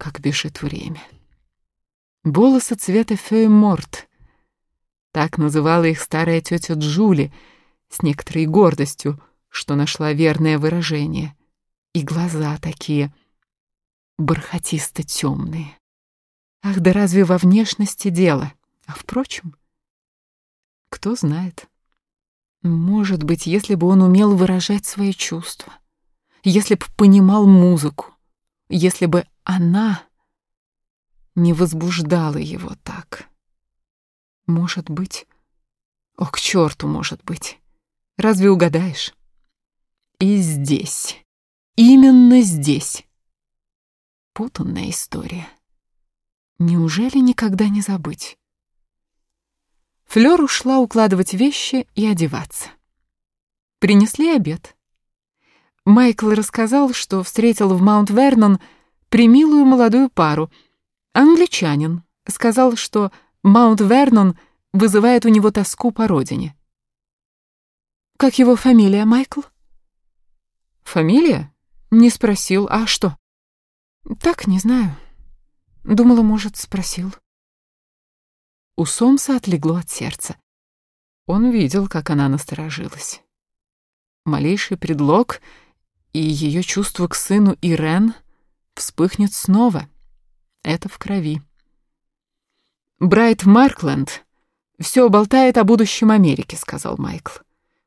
как бежит время. Волосы цвета фейморт. Так называла их старая тетя Джули с некоторой гордостью, что нашла верное выражение. И глаза такие бархатисто-темные. Ах, да разве во внешности дело? А впрочем, кто знает. Может быть, если бы он умел выражать свои чувства, если бы понимал музыку, если бы она не возбуждала его так. Может быть... О, к черту, может быть. Разве угадаешь? И здесь, именно здесь. Путанная история. Неужели никогда не забыть? Флёр ушла укладывать вещи и одеваться. Принесли обед. Майкл рассказал, что встретил в Маунт-Вернон примилую молодую пару. Англичанин. Сказал, что Маунт-Вернон вызывает у него тоску по родине. «Как его фамилия, Майкл?» «Фамилия?» «Не спросил. А что?» «Так, не знаю. Думала, может, спросил». У Сомса отлегло от сердца. Он видел, как она насторожилась. Малейший предлог, и ее чувство к сыну Ирен вспыхнет снова. Это в крови. «Брайт Маркленд все болтает о будущем Америки», — сказал Майкл.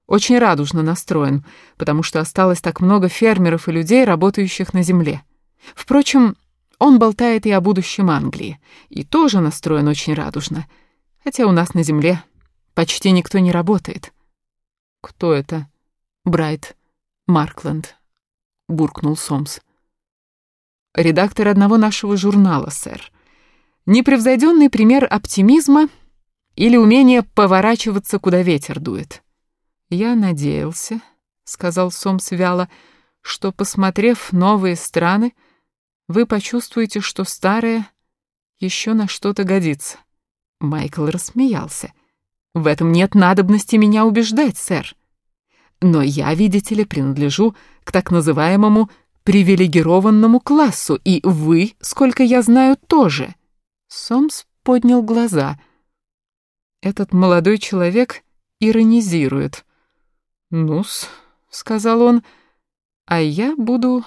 «Очень радужно настроен, потому что осталось так много фермеров и людей, работающих на земле. Впрочем, он болтает и о будущем Англии, и тоже настроен очень радужно, хотя у нас на земле почти никто не работает». «Кто это?» «Брайт Маркленд», — буркнул Сомс. «Редактор одного нашего журнала, сэр. Непревзойденный пример оптимизма или умение поворачиваться, куда ветер дует». «Я надеялся», — сказал Сомс вяло, — «что, посмотрев новые страны, вы почувствуете, что старое еще на что-то годится». Майкл рассмеялся. «В этом нет надобности меня убеждать, сэр. Но я, видите ли, принадлежу к так называемому привилегированному классу, и вы, сколько я знаю, тоже». Сомс поднял глаза. Этот молодой человек иронизирует. «Ну-с», — сказал он, — «а я буду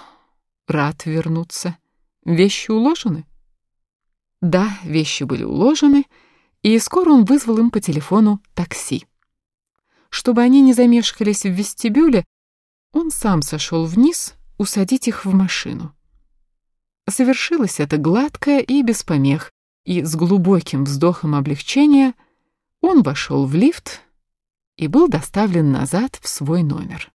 рад вернуться. Вещи уложены?» Да, вещи были уложены, и скоро он вызвал им по телефону такси. Чтобы они не замешкались в вестибюле, он сам сошел вниз усадить их в машину. Совершилось это гладко и без помех, и с глубоким вздохом облегчения он вошел в лифт и был доставлен назад в свой номер.